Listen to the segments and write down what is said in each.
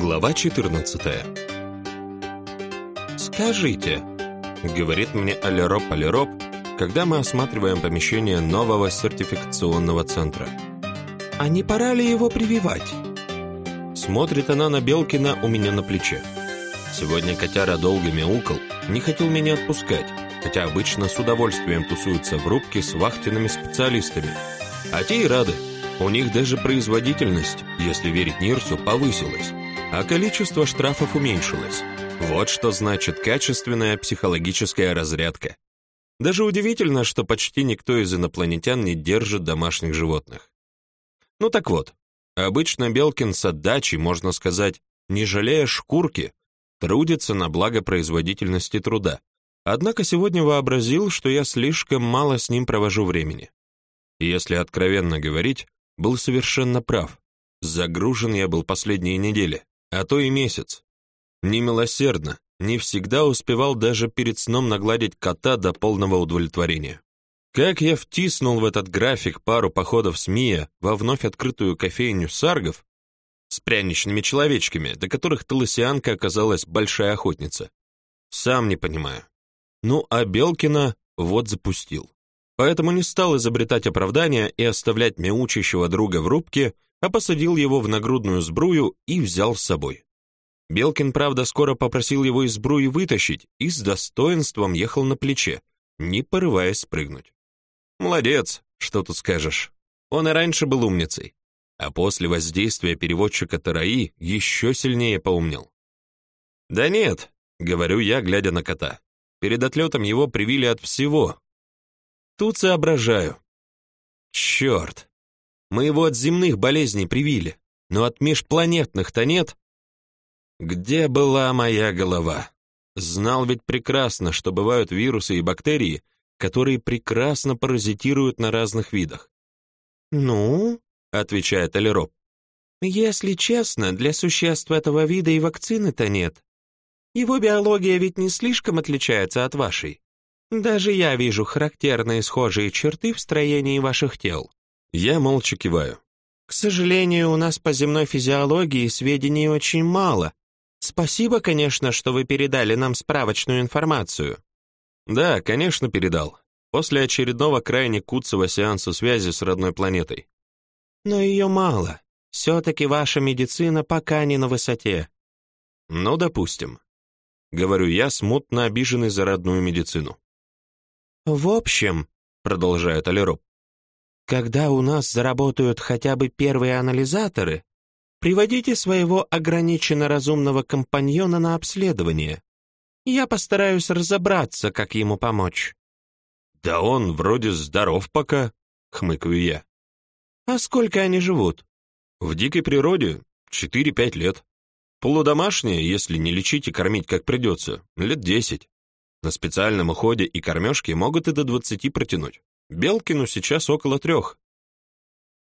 Глава 14 «Скажите», — говорит мне Алероп Алероп, когда мы осматриваем помещение нового сертификационного центра. «А не пора ли его прививать?» Смотрит она на Белкина у меня на плече. Сегодня котяра долго мяукал, не хотел меня отпускать, хотя обычно с удовольствием тусуются в рубке с вахтенными специалистами. А те и рады. У них даже производительность, если верить Нирсу, повысилась, а количество штрафов уменьшилось. Вот что значит качественная психологическая разрядка. Даже удивительно, что почти никто из инопланетян не держит домашних животных. Ну так вот, обычно Белкин с отдачей, можно сказать, не жалея шкурки, трудится на благо производительности труда. Однако сегодня вообразил, что я слишком мало с ним провожу времени. если откровенно говорить, был совершенно прав. Загружен я был последние недели, а то и месяц. Немилосердно, не всегда успевал даже перед сном нагладить кота до полного удовлетворения. Как я втиснул в этот график пару походов с Мия во вновь открытую кофейню Саргов с пряничными человечками, до которых Таласианка оказалась большая охотница. Сам не понимаю. Ну, а Белкина вот запустил поэтому не стал изобретать оправдания и оставлять мяучащего друга в рубке, а посадил его в нагрудную сбрую и взял с собой. Белкин, правда, скоро попросил его из сбруи вытащить и с достоинством ехал на плече, не порываясь спрыгнуть. Молодец, что тут скажешь. Он и раньше был умницей, а после воздействия переводчика Тараи еще сильнее поумнел. «Да нет», — говорю я, глядя на кота. Перед отлетом его привили от всего, Тут соображаю. Черт, мы его от земных болезней привили, но от межпланетных-то нет. Где была моя голова? Знал ведь прекрасно, что бывают вирусы и бактерии, которые прекрасно паразитируют на разных видах. «Ну?» — отвечает Алероп. «Если честно, для существ этого вида и вакцины-то нет. Его биология ведь не слишком отличается от вашей. Даже я вижу характерные схожие черты в строении ваших тел. Я молча киваю. К сожалению, у нас по земной физиологии сведений очень мало. Спасибо, конечно, что вы передали нам справочную информацию. Да, конечно, передал. После очередного крайне куцого сеанса связи с родной планетой. Но ее мало. Все-таки ваша медицина пока не на высоте. Ну, допустим. Говорю я, смутно обиженный за родную медицину. «В общем», — продолжает Алероп, «когда у нас заработают хотя бы первые анализаторы, приводите своего ограниченно разумного компаньона на обследование. Я постараюсь разобраться, как ему помочь». «Да он вроде здоров пока», — хмыкаю я. «А сколько они живут?» «В дикой природе четыре-пять лет. Полудомашние, если не лечить и кормить как придется, лет десять. На специальном уходе и кормежке могут и до двадцати протянуть. Белкину сейчас около трех.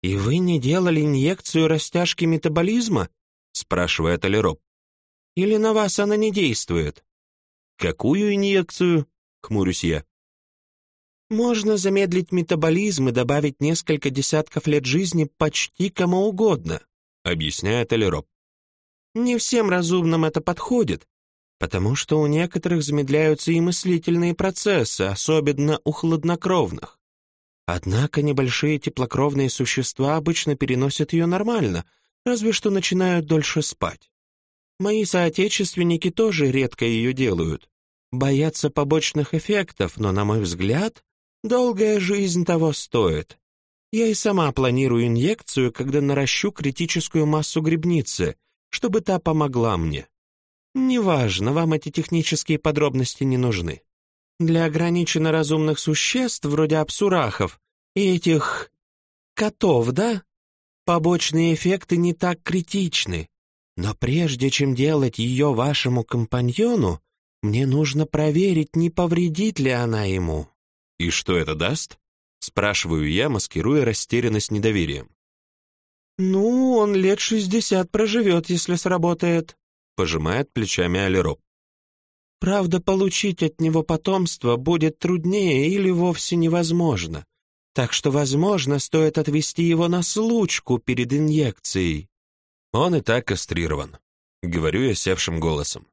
«И вы не делали инъекцию растяжки метаболизма?» спрашивает Алероп. «Или на вас она не действует?» «Какую инъекцию?» — хмурюсь я. «Можно замедлить метаболизм и добавить несколько десятков лет жизни почти кому угодно», — объясняет Алероп. «Не всем разумным это подходит, потому что у некоторых замедляются и мыслительные процессы, особенно у хладнокровных. Однако небольшие теплокровные существа обычно переносят ее нормально, разве что начинают дольше спать. Мои соотечественники тоже редко ее делают. Боятся побочных эффектов, но, на мой взгляд, долгая жизнь того стоит. Я и сама планирую инъекцию, когда наращу критическую массу грибницы, чтобы та помогла мне. Неважно, вам эти технические подробности не нужны. Для ограниченно разумных существ, вроде абсурахов, и этих... котов, да? Побочные эффекты не так критичны. Но прежде чем делать ее вашему компаньону, мне нужно проверить, не повредит ли она ему». «И что это даст?» — спрашиваю я, маскируя растерянность недоверием. «Ну, он лет шестьдесят проживет, если сработает», пожимает плечами Алироп. Правда, получить от него потомство будет труднее или вовсе невозможно, так что, возможно, стоит отвести его на случку перед инъекцией. Он и так кастрирован. говорю я севшим голосом.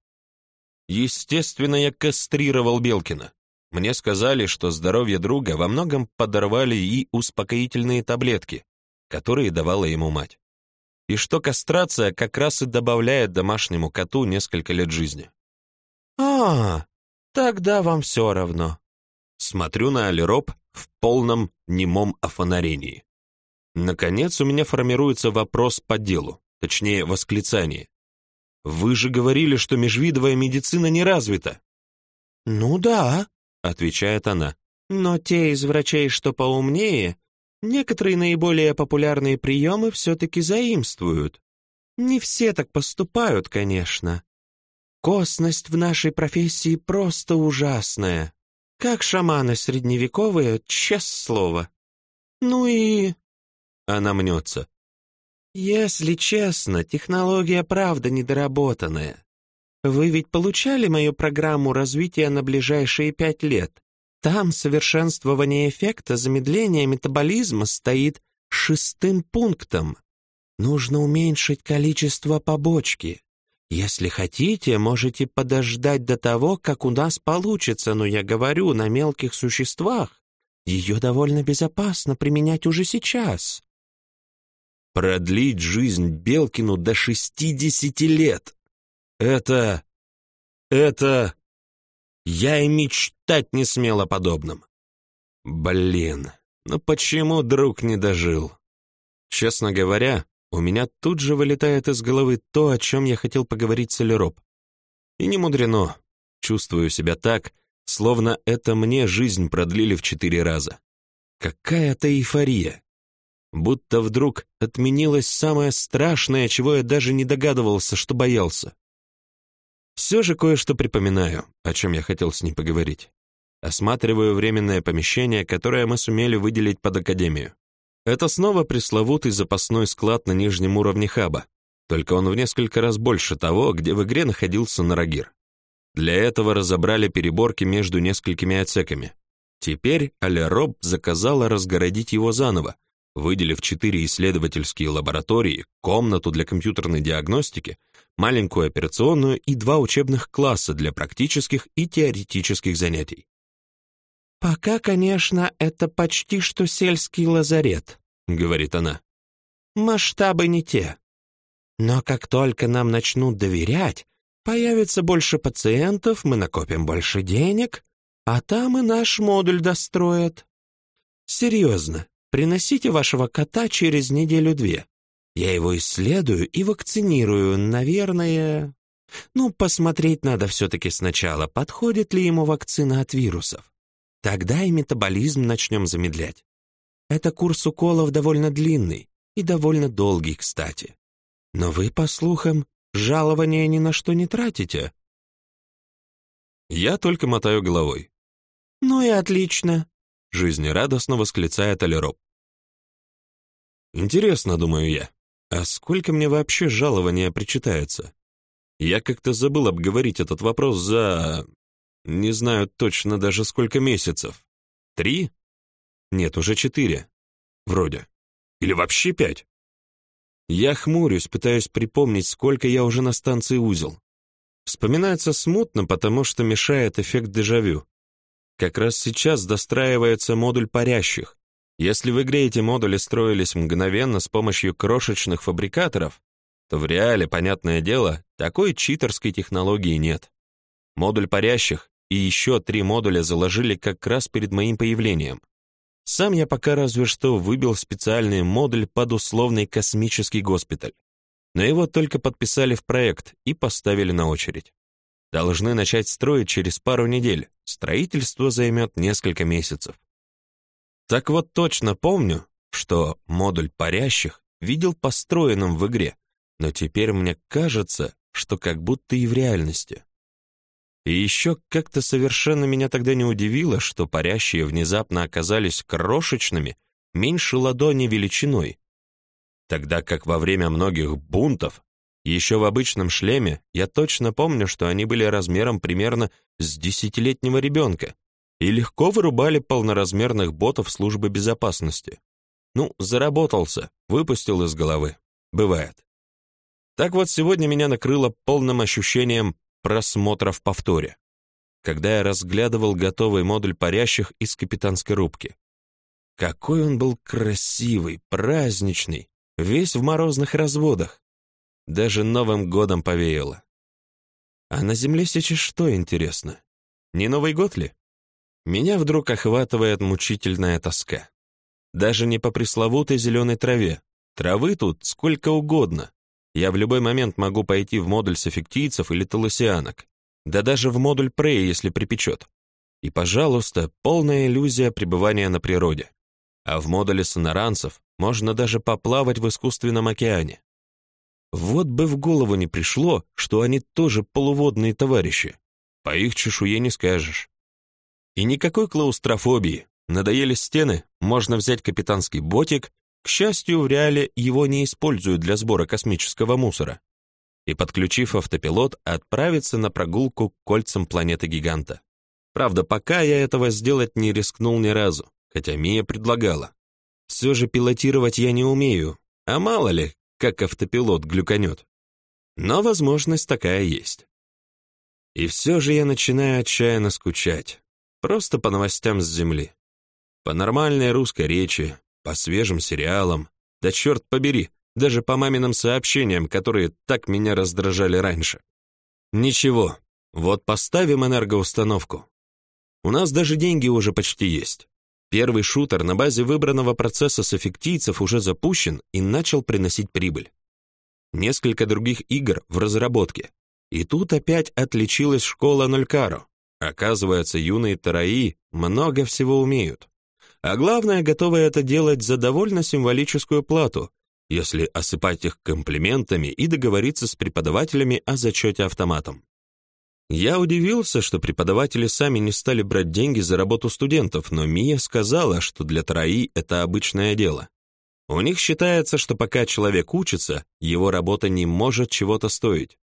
Естественно, я кастрировал Белкина. Мне сказали, что здоровье друга во многом подорвали и успокоительные таблетки, которые давала ему мать. И что кастрация как раз и добавляет домашнему коту несколько лет жизни. «А, тогда вам все равно». Смотрю на Алироп в полном немом офонарении. Наконец у меня формируется вопрос по делу, точнее восклицание. «Вы же говорили, что межвидовая медицина не развита». «Ну да», — отвечает она. «Но те из врачей, что поумнее, некоторые наиболее популярные приемы все-таки заимствуют. Не все так поступают, конечно. Косность в нашей профессии просто ужасная. Как шаманы средневековые, честное слово. Ну и...» Она мнется. «Если честно, технология правда недоработанная. Вы ведь получали мою программу развития на ближайшие пять лет? Там совершенствование эффекта замедления метаболизма стоит шестым пунктом. Нужно уменьшить количество побочки. Если хотите, можете подождать до того, как у нас получится, но я говорю, на мелких существах ее довольно безопасно применять уже сейчас. Продлить жизнь Белкину до шестидесяти лет. Это... это... Я и мечтать не смел о подобном. Блин, ну почему друг не дожил? Честно говоря, у меня тут же вылетает из головы то, о чем я хотел поговорить с Элероп. И не мудрено. Чувствую себя так, словно это мне жизнь продлили в четыре раза. Какая-то эйфория будто вдруг отменилось самое страшное, чего я даже не догадывался, что боялся. Все же кое-что припоминаю, о чем я хотел с ней поговорить. Осматриваю временное помещение, которое мы сумели выделить под академию. Это снова пресловутый запасной склад на нижнем уровне хаба, только он в несколько раз больше того, где в игре находился Нарагир. Для этого разобрали переборки между несколькими отсеками. Теперь Аля Роб заказала разгородить его заново, выделив четыре исследовательские лаборатории, комнату для компьютерной диагностики, маленькую операционную и два учебных класса для практических и теоретических занятий. «Пока, конечно, это почти что сельский лазарет», — говорит она. «Масштабы не те. Но как только нам начнут доверять, появится больше пациентов, мы накопим больше денег, а там и наш модуль достроят. Серьезно, Приносите вашего кота через неделю-две. Я его исследую и вакцинирую, наверное... Ну, посмотреть надо все-таки сначала, подходит ли ему вакцина от вирусов. Тогда и метаболизм начнем замедлять. Это курс уколов довольно длинный и довольно долгий, кстати. Но вы, по слухам, жалования ни на что не тратите. Я только мотаю головой. Ну и отлично. Жизнерадостно восклицает Алероп. Интересно, думаю я, а сколько мне вообще жалования причитается? Я как-то забыл обговорить этот вопрос за... Не знаю точно даже сколько месяцев. Три? Нет, уже четыре. Вроде. Или вообще пять. Я хмурюсь, пытаюсь припомнить, сколько я уже на станции узел. Вспоминается смутно, потому что мешает эффект дежавю. Как раз сейчас достраивается модуль парящих. Если в игре эти модули строились мгновенно с помощью крошечных фабрикаторов, то в реале, понятное дело, такой читерской технологии нет. Модуль парящих и еще три модуля заложили как раз перед моим появлением. Сам я пока разве что выбил специальный модуль под условный космический госпиталь. Но его только подписали в проект и поставили на очередь. Должны начать строить через пару недель. Строительство займет несколько месяцев. Так вот точно помню, что модуль парящих видел построенным в игре, но теперь мне кажется, что как будто и в реальности. И еще как-то совершенно меня тогда не удивило, что парящие внезапно оказались крошечными, меньше ладони величиной, тогда как во время многих бунтов, еще в обычном шлеме, я точно помню, что они были размером примерно с десятилетнего ребенка, и легко вырубали полноразмерных ботов службы безопасности. Ну, заработался, выпустил из головы. Бывает. Так вот, сегодня меня накрыло полным ощущением просмотра в повторе, когда я разглядывал готовый модуль парящих из капитанской рубки. Какой он был красивый, праздничный, весь в морозных разводах. Даже Новым годом повеяло. А на земле сейчас что, интересно? Не Новый год ли? Меня вдруг охватывает мучительная тоска. Даже не по пресловутой зеленой траве. Травы тут сколько угодно. Я в любой момент могу пойти в модуль софиктийцев или толосианок. Да даже в модуль Прей, если припечет. И, пожалуйста, полная иллюзия пребывания на природе. А в модуле сонаранцев можно даже поплавать в искусственном океане. Вот бы в голову не пришло, что они тоже полуводные товарищи. По их чешуе не скажешь. И никакой клаустрофобии. Надоели стены, можно взять капитанский ботик, к счастью, в реале его не используют для сбора космического мусора, и, подключив автопилот, отправиться на прогулку к кольцам планеты-гиганта. Правда, пока я этого сделать не рискнул ни разу, хотя Мия предлагала. Все же пилотировать я не умею, а мало ли, как автопилот глюканет. Но возможность такая есть. И все же я начинаю отчаянно скучать. Просто по новостям с Земли. По нормальной русской речи, по свежим сериалам. Да черт побери, даже по маминым сообщениям, которые так меня раздражали раньше. Ничего, вот поставим энергоустановку. У нас даже деньги уже почти есть. Первый шутер на базе выбранного процесса с эффектийцев уже запущен и начал приносить прибыль. Несколько других игр в разработке. И тут опять отличилась школа Нолькаро. Оказывается, юные тараи много всего умеют. А главное, готовы это делать за довольно символическую плату, если осыпать их комплиментами и договориться с преподавателями о зачете автоматом. Я удивился, что преподаватели сами не стали брать деньги за работу студентов, но Мия сказала, что для тараи это обычное дело. У них считается, что пока человек учится, его работа не может чего-то стоить.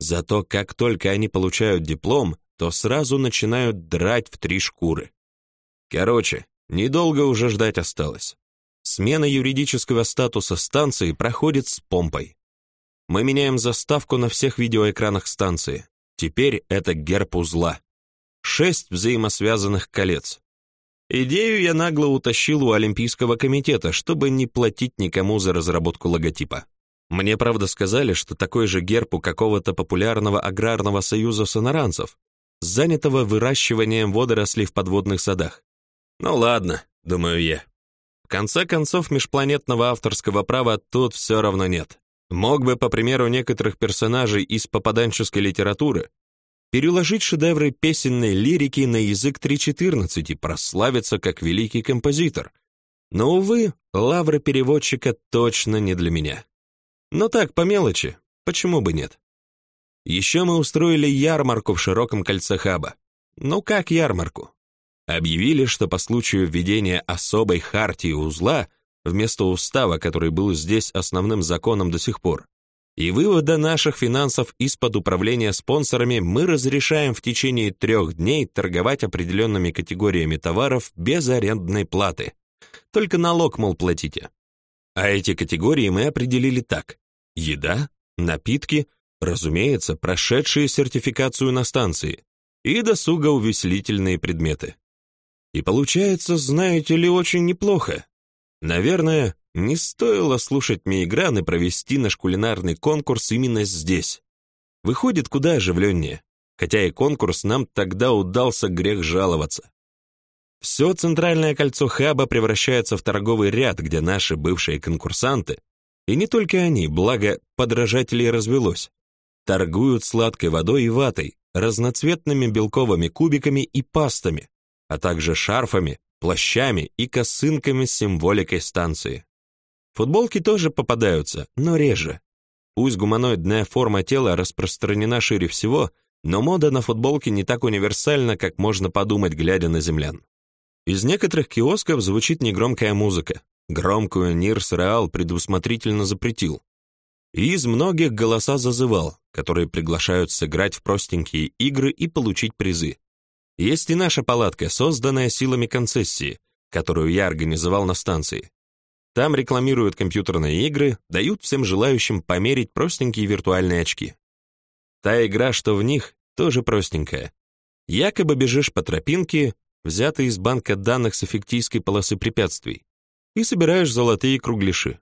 Зато как только они получают диплом, то сразу начинают драть в три шкуры. Короче, недолго уже ждать осталось. Смена юридического статуса станции проходит с помпой. Мы меняем заставку на всех видеоэкранах станции. Теперь это герб узла. Шесть взаимосвязанных колец. Идею я нагло утащил у Олимпийского комитета, чтобы не платить никому за разработку логотипа. Мне, правда, сказали, что такой же герб у какого-то популярного аграрного союза сонаранцев, занятого выращиванием водорослей в подводных садах. Ну ладно, думаю я. В конце концов, межпланетного авторского права тут все равно нет. Мог бы, по примеру некоторых персонажей из попаданческой литературы, переложить шедевры песенной лирики на язык 3.14 и прославиться как великий композитор. Но, увы, лавры переводчика точно не для меня. Но так, по мелочи, почему бы нет? Еще мы устроили ярмарку в широком кольце хаба. Ну как ярмарку? Объявили, что по случаю введения особой хартии узла вместо устава, который был здесь основным законом до сих пор, и вывода наших финансов из-под управления спонсорами мы разрешаем в течение трех дней торговать определенными категориями товаров без арендной платы. Только налог, мол, платите. А эти категории мы определили так. Еда, напитки, Разумеется, прошедшие сертификацию на станции и досугоувеселительные предметы. И получается, знаете ли, очень неплохо. Наверное, не стоило слушать Мейгран и провести наш кулинарный конкурс именно здесь. Выходит куда оживленнее, хотя и конкурс нам тогда удался грех жаловаться. Все центральное кольцо хаба превращается в торговый ряд, где наши бывшие конкурсанты, и не только они, благо подражателей развелось, торгуют сладкой водой и ватой, разноцветными белковыми кубиками и пастами, а также шарфами, плащами и косынками с символикой станции. Футболки тоже попадаются, но реже. Пусть гуманоидная форма тела распространена шире всего, но мода на футболки не так универсальна, как можно подумать, глядя на землян. Из некоторых киосков звучит негромкая музыка. Громкую Нирс Реал предусмотрительно запретил. И из многих голоса зазывал, которые приглашают сыграть в простенькие игры и получить призы. Есть и наша палатка, созданная силами концессии, которую я организовал на станции. Там рекламируют компьютерные игры, дают всем желающим померить простенькие виртуальные очки. Та игра, что в них, тоже простенькая. Якобы бежишь по тропинке, взятой из банка данных с эффектийской полосы препятствий, и собираешь золотые кругляши.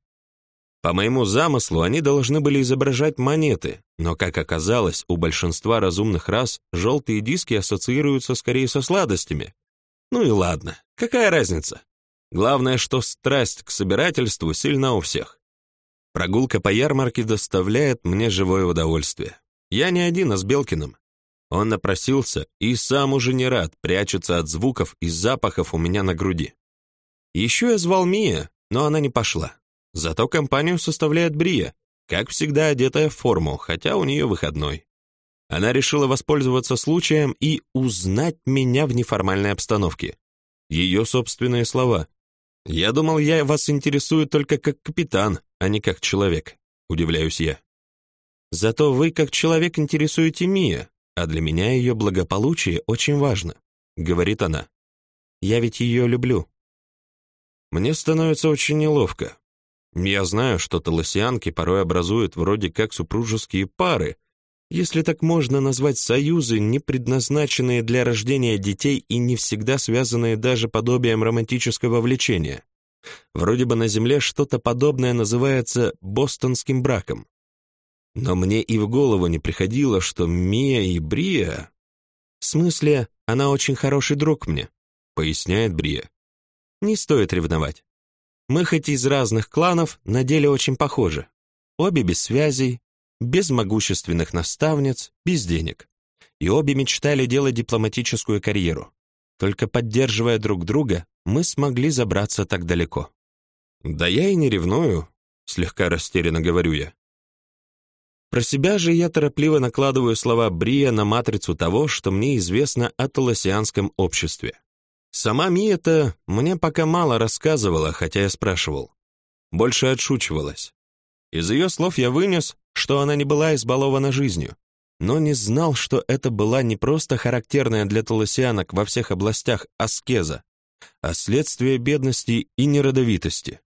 По моему замыслу, они должны были изображать монеты, но, как оказалось, у большинства разумных рас желтые диски ассоциируются скорее со сладостями. Ну и ладно, какая разница? Главное, что страсть к собирательству сильна у всех. Прогулка по ярмарке доставляет мне живое удовольствие. Я не один, а с Белкиным. Он напросился и сам уже не рад, прячется от звуков и запахов у меня на груди. Еще я звал Мия, но она не пошла. Зато компанию составляет Брия, как всегда одетая в форму, хотя у нее выходной. Она решила воспользоваться случаем и узнать меня в неформальной обстановке. Ее собственные слова. «Я думал, я вас интересую только как капитан, а не как человек», — удивляюсь я. «Зато вы как человек интересуете Мия, а для меня ее благополучие очень важно», — говорит она. «Я ведь ее люблю». Мне становится очень неловко. Я знаю, что толосианки порой образуют вроде как супружеские пары, если так можно назвать союзы, не предназначенные для рождения детей и не всегда связанные даже подобием романтического влечения. Вроде бы на Земле что-то подобное называется бостонским браком. Но мне и в голову не приходило, что Мия и Брия... В смысле, она очень хороший друг мне, поясняет Брия. Не стоит ревновать. Мы хоть из разных кланов, на деле очень похожи. Обе без связей, без могущественных наставниц, без денег. И обе мечтали делать дипломатическую карьеру. Только поддерживая друг друга, мы смогли забраться так далеко. «Да я и не ревную», — слегка растерянно говорю я. Про себя же я торопливо накладываю слова Брия на матрицу того, что мне известно о толосианском обществе. Сама Мия-то мне пока мало рассказывала, хотя я спрашивал. Больше отшучивалась. Из ее слов я вынес, что она не была избалована жизнью, но не знал, что это была не просто характерная для толосианок во всех областях аскеза, а следствие бедности и неродовитости.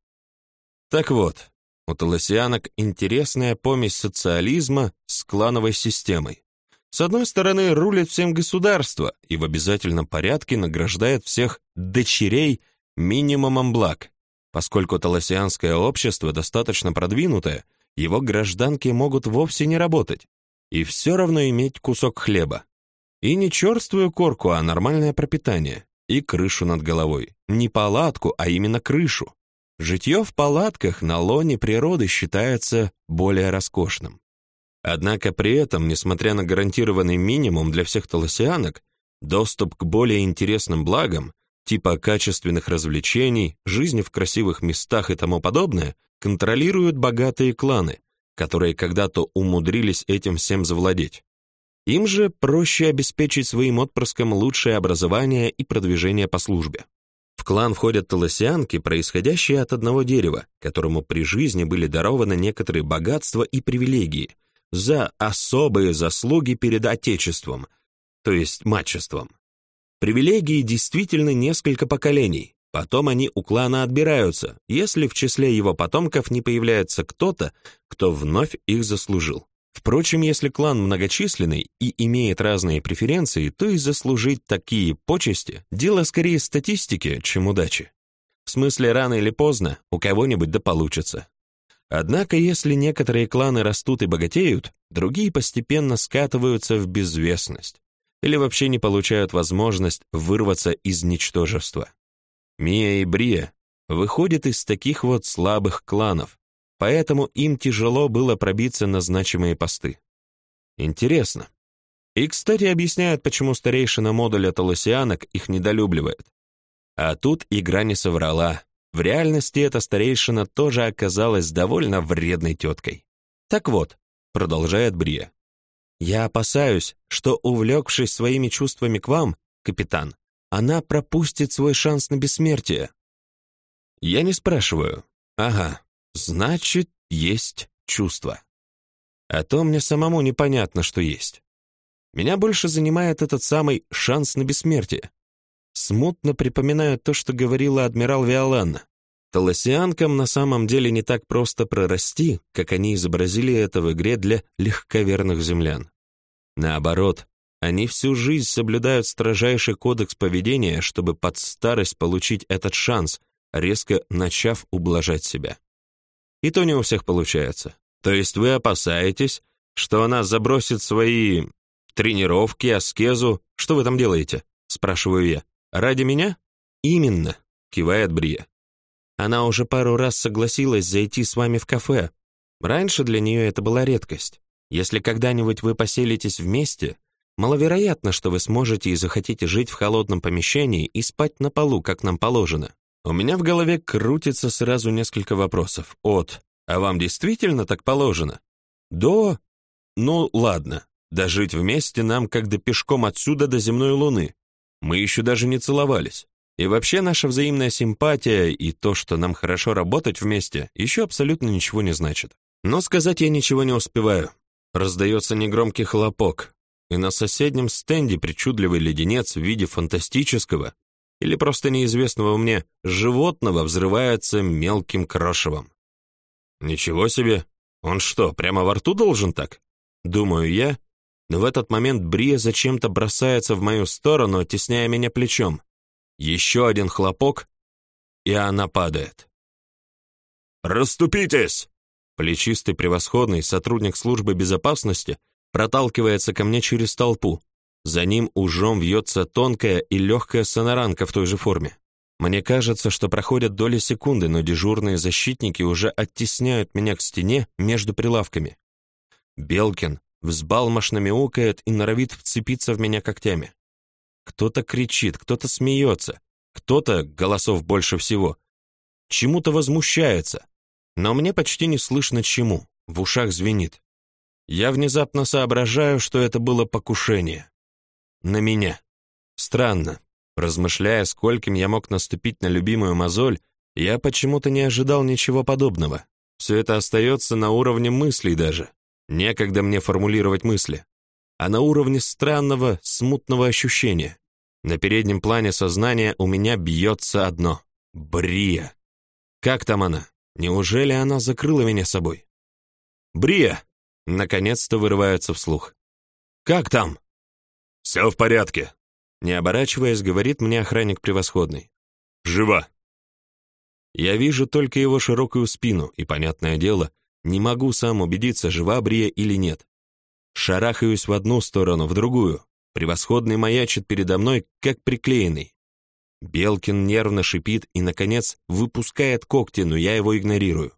Так вот, у толосианок интересная помесь социализма с клановой системой. С одной стороны, рулит всем государство и в обязательном порядке награждает всех дочерей минимумом благ. Поскольку толосианское общество достаточно продвинутое, его гражданки могут вовсе не работать и все равно иметь кусок хлеба. И не черствую корку, а нормальное пропитание и крышу над головой. Не палатку, а именно крышу. Житье в палатках на лоне природы считается более роскошным. Однако при этом, несмотря на гарантированный минимум для всех толосианок, доступ к более интересным благам, типа качественных развлечений, жизни в красивых местах и тому подобное, контролируют богатые кланы, которые когда-то умудрились этим всем завладеть. Им же проще обеспечить своим отпрыскам лучшее образование и продвижение по службе. В клан входят толосианки, происходящие от одного дерева, которому при жизни были дарованы некоторые богатства и привилегии – за особые заслуги перед Отечеством, то есть мачеством. Привилегии действительно несколько поколений, потом они у клана отбираются, если в числе его потомков не появляется кто-то, кто вновь их заслужил. Впрочем, если клан многочисленный и имеет разные преференции, то и заслужить такие почести – дело скорее статистики, чем удачи. В смысле, рано или поздно у кого-нибудь да получится. Однако, если некоторые кланы растут и богатеют, другие постепенно скатываются в безвестность или вообще не получают возможность вырваться из ничтожества. Мия и Брия выходят из таких вот слабых кланов, поэтому им тяжело было пробиться на значимые посты. Интересно. И, кстати, объясняют, почему старейшина модуля толосианок их недолюбливает. А тут игра не соврала. В реальности эта старейшина тоже оказалась довольно вредной теткой. Так вот, продолжает Брия, я опасаюсь, что, увлекшись своими чувствами к вам, капитан, она пропустит свой шанс на бессмертие. Я не спрашиваю. Ага, значит, есть чувства. А то мне самому непонятно, что есть. Меня больше занимает этот самый шанс на бессмертие. Смутно припоминаю то, что говорила адмирал Виоланна. Таласианкам на самом деле не так просто прорасти, как они изобразили это в игре для легковерных землян. Наоборот, они всю жизнь соблюдают строжайший кодекс поведения, чтобы под старость получить этот шанс, резко начав ублажать себя. И то не у всех получается. То есть вы опасаетесь, что она забросит свои тренировки, аскезу. Что вы там делаете? Спрашиваю я. Ради меня? Именно, кивает Брия. Она уже пару раз согласилась зайти с вами в кафе. Раньше для нее это была редкость. Если когда-нибудь вы поселитесь вместе, маловероятно, что вы сможете и захотите жить в холодном помещении и спать на полу, как нам положено. У меня в голове крутится сразу несколько вопросов. От «А вам действительно так положено?» До «Ну, ладно, дожить вместе нам как до пешком отсюда до земной луны. Мы еще даже не целовались. И вообще наша взаимная симпатия и то, что нам хорошо работать вместе, еще абсолютно ничего не значит. Но сказать я ничего не успеваю. Раздается негромкий хлопок, и на соседнем стенде причудливый леденец в виде фантастического или просто неизвестного мне животного взрывается мелким крошевом. Ничего себе! Он что, прямо во рту должен так? Думаю я, но в этот момент Брия зачем-то бросается в мою сторону, оттесняя меня плечом. Еще один хлопок, и она падает. «Расступитесь!» Плечистый превосходный сотрудник службы безопасности проталкивается ко мне через толпу. За ним ужом вьется тонкая и легкая сонаранка в той же форме. Мне кажется, что проходят доли секунды, но дежурные защитники уже оттесняют меня к стене между прилавками. Белкин взбалмошно мяукает и норовит вцепиться в меня когтями. Кто-то кричит, кто-то смеется, кто-то, голосов больше всего, чему-то возмущается, но мне почти не слышно чему, в ушах звенит. Я внезапно соображаю, что это было покушение. На меня. Странно. Размышляя, скольким я мог наступить на любимую мозоль, я почему-то не ожидал ничего подобного. Все это остается на уровне мыслей даже. Некогда мне формулировать мысли а на уровне странного, смутного ощущения. На переднем плане сознания у меня бьется одно — Брия. Как там она? Неужели она закрыла меня собой? Брия! Наконец-то вырывается вслух. Как там? Все в порядке. Не оборачиваясь, говорит мне охранник превосходный. Жива. Я вижу только его широкую спину, и, понятное дело, не могу сам убедиться, жива Брия или нет. Шарахаюсь в одну сторону, в другую. Превосходный маячит передо мной, как приклеенный. Белкин нервно шипит и, наконец, выпускает когти, но я его игнорирую.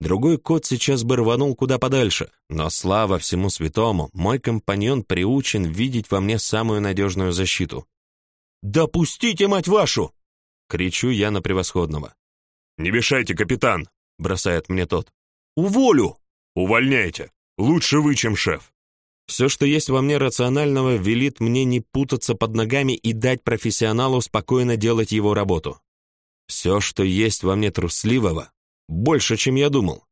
Другой кот сейчас бы рванул куда подальше, но слава всему святому, мой компаньон приучен видеть во мне самую надежную защиту. «Допустите, мать вашу!» — кричу я на превосходного. «Не мешайте, капитан!» — бросает мне тот. «Уволю!» «Увольняйте! Лучше вы, чем шеф!» Все, что есть во мне рационального, велит мне не путаться под ногами и дать профессионалу спокойно делать его работу. Все, что есть во мне трусливого, больше, чем я думал.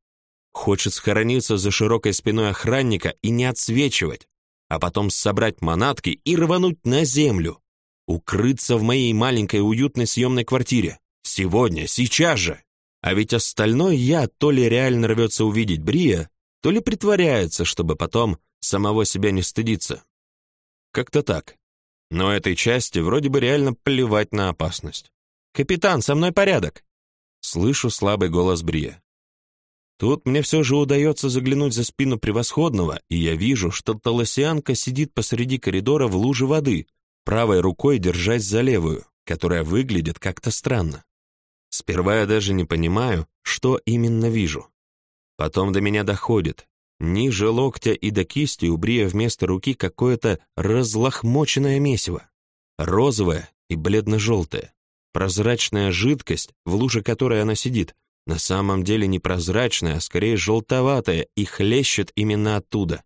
Хочет схорониться за широкой спиной охранника и не отсвечивать, а потом собрать манатки и рвануть на землю. Укрыться в моей маленькой уютной съемной квартире. Сегодня, сейчас же. А ведь остальное я то ли реально рвется увидеть Брия, то ли притворяется, чтобы потом самого себя не стыдиться. Как-то так. Но этой части вроде бы реально плевать на опасность. «Капитан, со мной порядок!» Слышу слабый голос Брия. Тут мне все же удается заглянуть за спину превосходного, и я вижу, что Толосианка сидит посреди коридора в луже воды, правой рукой держась за левую, которая выглядит как-то странно. Сперва я даже не понимаю, что именно вижу. Потом до меня доходит, Ниже локтя и до кисти у Брия вместо руки какое-то разлохмоченное месиво. Розовое и бледно-желтое. Прозрачная жидкость, в луже которой она сидит, на самом деле не прозрачная, а скорее желтоватая и хлещет именно оттуда.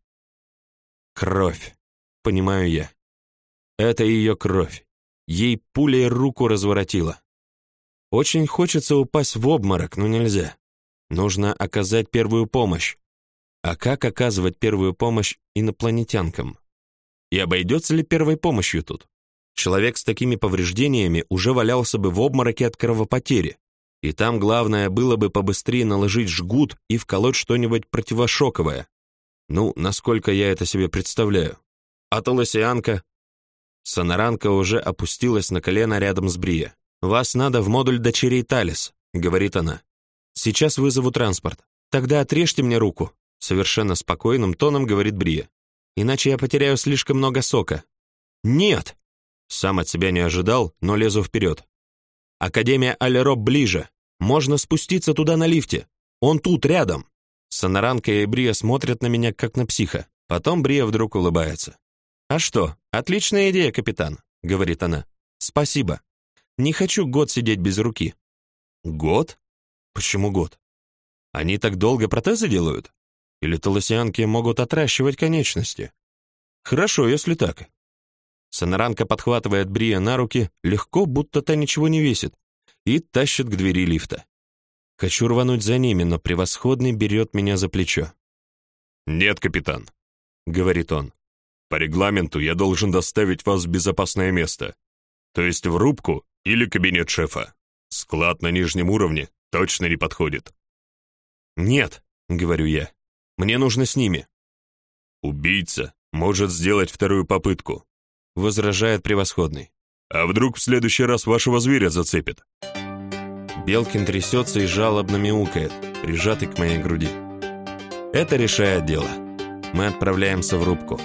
Кровь, понимаю я. Это ее кровь. Ей пулей руку разворотила. Очень хочется упасть в обморок, но нельзя. Нужно оказать первую помощь. А как оказывать первую помощь инопланетянкам? И обойдется ли первой помощью тут? Человек с такими повреждениями уже валялся бы в обмороке от кровопотери. И там главное было бы побыстрее наложить жгут и вколоть что-нибудь противошоковое. Ну, насколько я это себе представляю. А толосианка? Сонаранка уже опустилась на колено рядом с Брия. «Вас надо в модуль дочерей Талис», — говорит она. «Сейчас вызову транспорт. Тогда отрежьте мне руку», — совершенно спокойным тоном говорит Брия. «Иначе я потеряю слишком много сока». «Нет!» Сам от себя не ожидал, но лезу вперед. «Академия Алероп ближе. Можно спуститься туда на лифте. Он тут, рядом». Сонаранка и Брия смотрят на меня, как на психа. Потом Брия вдруг улыбается. «А что, отличная идея, капитан», — говорит она. «Спасибо. Не хочу год сидеть без руки». «Год? Почему год? Они так долго протезы делают? Или толосианки могут отращивать конечности? Хорошо, если так». Сонаранка подхватывает Брия на руки, легко, будто та ничего не весит, и тащит к двери лифта. Хочу рвануть за ними, но превосходный берет меня за плечо. «Нет, капитан», — говорит он. По регламенту я должен доставить вас в безопасное место. То есть в рубку или кабинет шефа. Склад на нижнем уровне точно не подходит. Нет, говорю я. Мне нужно с ними. Убийца может сделать вторую попытку, возражает превосходный. А вдруг в следующий раз вашего зверя зацепит? Белкин трясется и жалобно мяукает, прижатый к моей груди. Это решает дело. Мы отправляемся в рубку.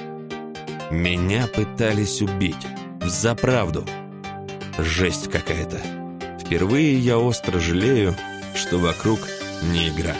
Меня пытались убить. Взаправду. Жесть какая-то. Впервые я остро жалею, что вокруг не игра.